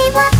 Say what?